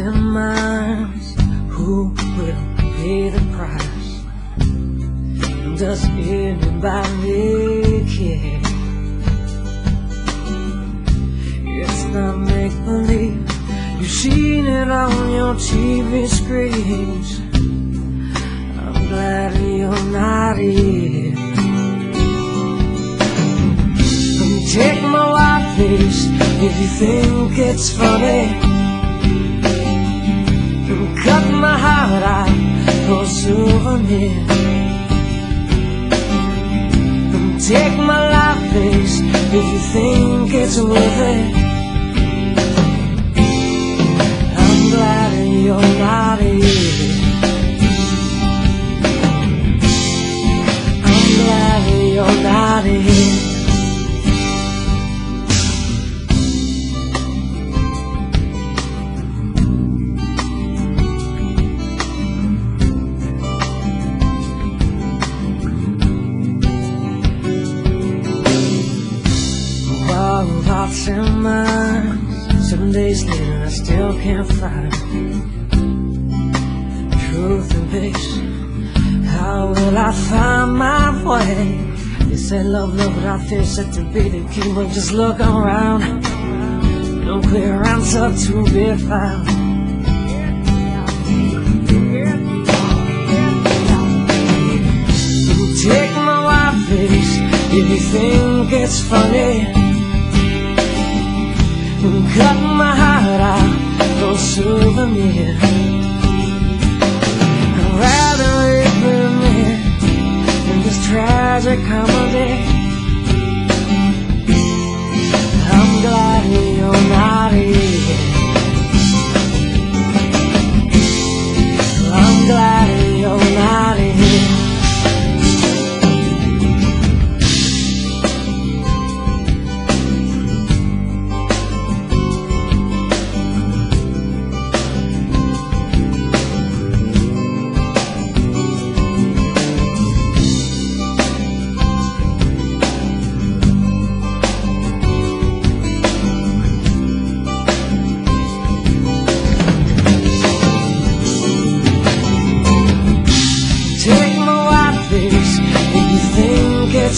Who will pay the price? Does anybody care? It's not make believe. You've seen it on your TV screens. I'm glad you're not here. Take my white face if you think it's funny. Souvenir Take my life face if you think it's worth it in Seven days later I still can't find Truth and peace How will I find my way? They say love, love, but I feel set to be the king. But just look around. No clear answer to be found. Take my white face if you think it's funny cut my heart out for souvenir. I'd rather it with me than this tragic comedy.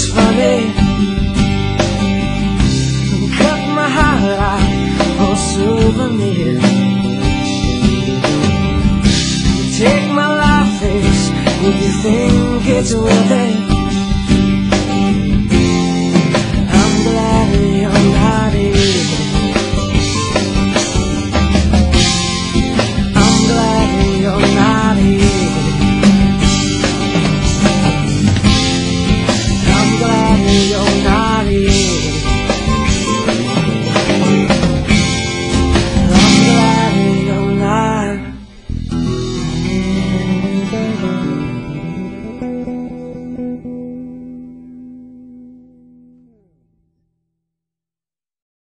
It's funny. Cut my heart out for souvenir. Take my life face if you think it's worth it.